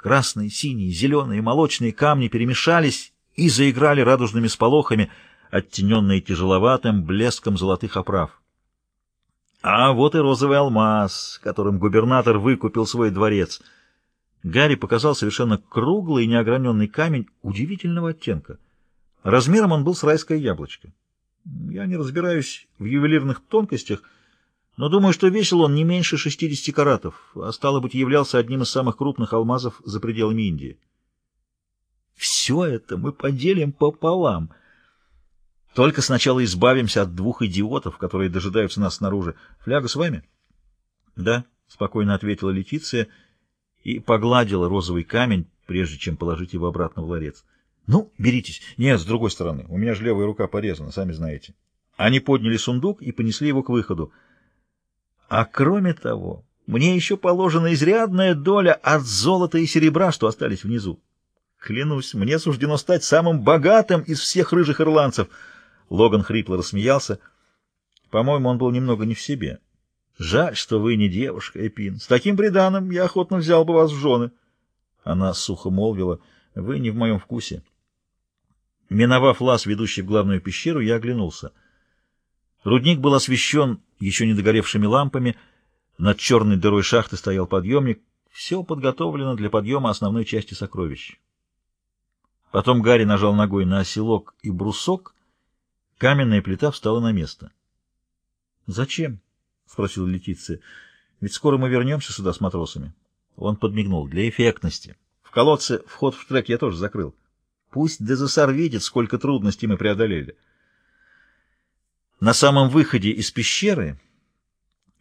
Красные, синие, зеленые, молочные камни перемешались и заиграли радужными сполохами, оттененные тяжеловатым блеском золотых оправ. А вот и розовый алмаз, которым губернатор выкупил свой дворец. Гарри показал совершенно круглый неограненный камень удивительного оттенка. Размером он был с райское яблочко. Я не разбираюсь в ювелирных тонкостях, но думаю, что весил он не меньше 60 каратов, а стало быть, являлся одним из самых крупных алмазов за пределами Индии. Все это мы поделим пополам. Только сначала избавимся от двух идиотов, которые дожидаются нас снаружи. Фляга с вами? — Да, — спокойно ответила Летиция и погладила розовый камень, прежде чем положить его обратно в ларец. — Ну, беритесь. Нет, с другой стороны. У меня же левая рука порезана, сами знаете. Они подняли сундук и понесли его к выходу. А кроме того, мне еще положена изрядная доля от золота и серебра, что остались внизу. Клянусь, мне суждено стать самым богатым из всех рыжих ирландцев. Логан хрипло рассмеялся. По-моему, он был немного не в себе. Жаль, что вы не девушка, Эпин. С таким приданым я охотно взял бы вас в жены. Она сухо молвила. Вы не в моем вкусе. Миновав лаз, ведущий в главную пещеру, я оглянулся. Рудник был освещен еще не догоревшими лампами. Над черной дырой шахты стоял подъемник. Все подготовлено для подъема основной части сокровищ. Потом Гарри нажал ногой на оселок и брусок. Каменная плита встала на место. «Зачем?» — спросила Летиция. «Ведь скоро мы вернемся сюда с матросами». Он подмигнул. «Для эффектности. В колодце вход в трек я тоже закрыл. Пусть Дезессар видит, сколько трудностей мы преодолели». На самом выходе из пещеры,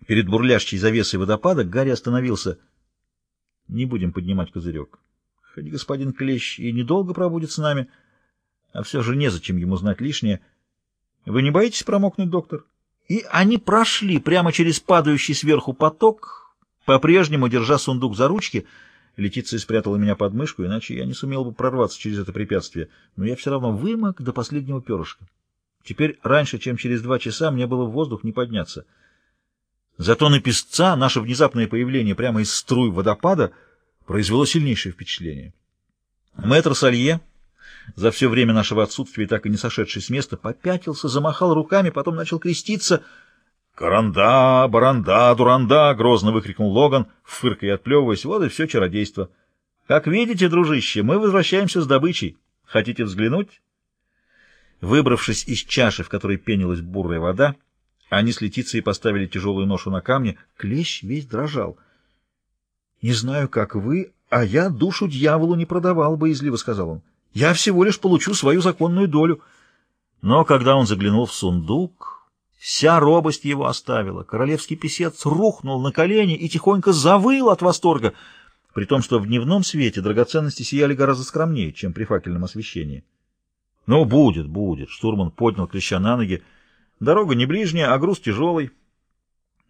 перед бурлящей завесой водопада, Гарри остановился. Не будем поднимать козырек. Хоть господин Клещ и недолго пробудет с нами, а все же незачем ему знать лишнее. Вы не боитесь промокнуть, доктор? И они прошли прямо через падающий сверху поток, по-прежнему держа сундук за ручки. Летиция спрятала меня под мышку, иначе я не сумел бы прорваться через это препятствие. Но я все равно вымок до последнего перышка. Теперь раньше, чем через два часа, мне было в воздух не подняться. Зато на песца наше внезапное появление прямо из струй водопада произвело сильнейшее впечатление. Мэтр Салье, за все время нашего отсутствия так и не сошедший с места, попятился, замахал руками, потом начал креститься. «Каранда, баранда, дуранда!» — грозно выкрикнул Логан, фыркая и отплевываясь. «Вот и все чародейство. Как видите, дружище, мы возвращаемся с добычей. Хотите взглянуть?» Выбравшись из чаши, в которой пенилась бурая вода, они с Летицией поставили тяжелую ношу на камни. Клещ весь дрожал. — Не знаю, как вы, а я душу дьяволу не продавал, — боязливо сказал он. — Я всего лишь получу свою законную долю. Но когда он заглянул в сундук, вся робость его оставила. Королевский писец рухнул на колени и тихонько завыл от восторга, при том, что в дневном свете драгоценности сияли гораздо скромнее, чем при факельном освещении. Ну, будет, будет. Штурман поднял клеща на ноги. Дорога не ближняя, а груз тяжелый.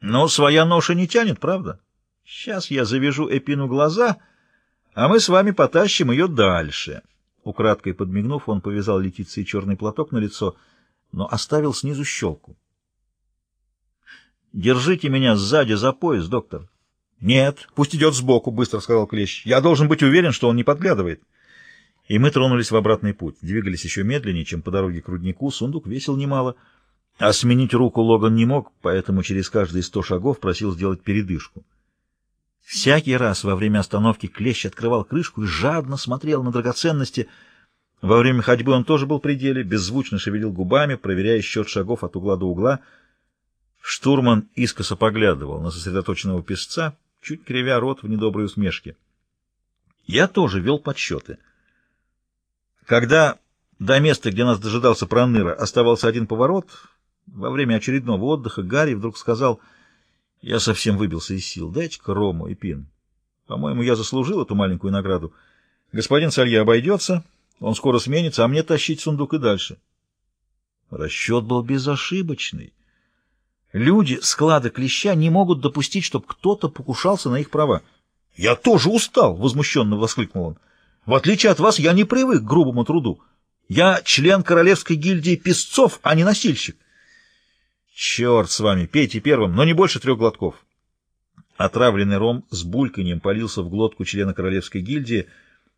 Но своя ноша не тянет, правда? Сейчас я завяжу Эпину глаза, а мы с вами потащим ее дальше. Украдкой подмигнув, он повязал Летиции черный платок на лицо, но оставил снизу щелку. «Держите меня сзади за пояс, доктор». «Нет, пусть идет сбоку», — быстро сказал Клещ. «Я должен быть уверен, что он не подглядывает». И мы тронулись в обратный путь. Двигались еще медленнее, чем по дороге к руднику. Сундук весил немало. А сменить руку Логан не мог, поэтому через каждые сто шагов просил сделать передышку. Всякий раз во время остановки Клещ открывал крышку и жадно смотрел на драгоценности. Во время ходьбы он тоже был при деле, беззвучно шевелил губами, проверяя счет шагов от угла до угла. Штурман искоса поглядывал на сосредоточенного песца, чуть кривя рот в недоброй усмешке. Я тоже вел подсчеты — когда до места, где нас дожидался Проныра, оставался один поворот, во время очередного отдыха Гарри вдруг сказал, «Я совсем выбился из сил. Дайте-ка рому и пин. По-моему, я заслужил эту маленькую награду. Господин Салье обойдется, он скоро сменится, а мне тащить сундук и дальше». Расчет был безошибочный. Люди склада клеща не могут допустить, чтобы кто-то покушался на их права. «Я тоже устал!» — возмущенно воскликнул он. В отличие от вас, я не привык к грубому труду. Я член Королевской гильдии песцов, а не носильщик. Черт с вами, пейте первым, но не больше трех глотков. Отравленный ром с бульканьем полился в глотку члена королевской гильдии —